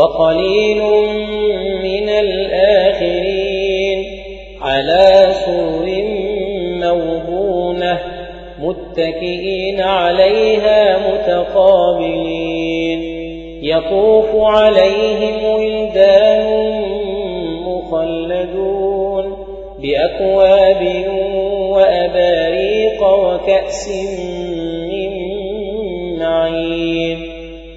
وقليل من الآخرين على سور موضونة متكئين عليها متقابلين يطوف عليهم ولدان مخلدون بأكواب وأباريق وكأس من معين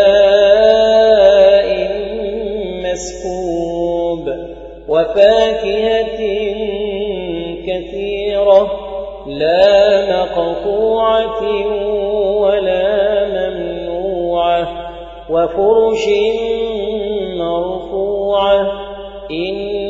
وماء مسكوب وفاكهة كثيرة لا مقطوعة ولا ممنوعة وفرش مرفوعة إنا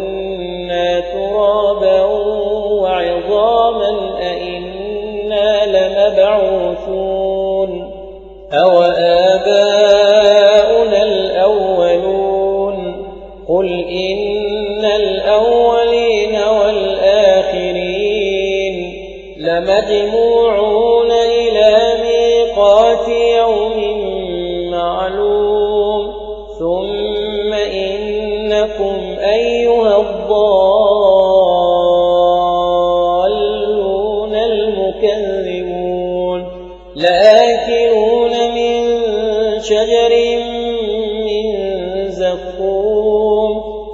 أو آباؤنا الأولون قل إن الأولين والآخرين لمجموعون إلى ميقات يوم معلوم ثم إنكم أيها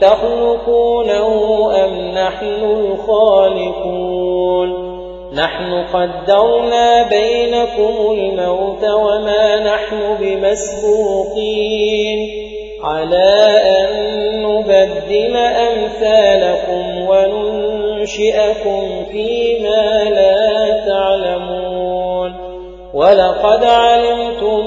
تخلقونه أم نحن الخالقون؟ نحن قدرنا بينكم الموت وما نحن بمسبوقين. على أن نبدل أمثالكم وننشئكم فيما لا تعلمون. ولقد علمتم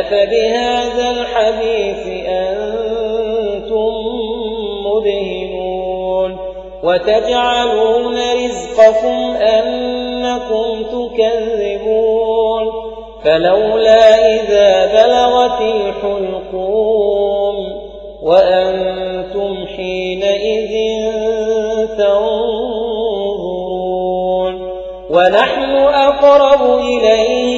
أفبهذا الحديث أنتم مدهنون وتجعلون رزقكم أنكم تكذبون فلولا إذا بلغت الحلقوم وأنتم حينئذ تنظرون ونحن أقرب إليه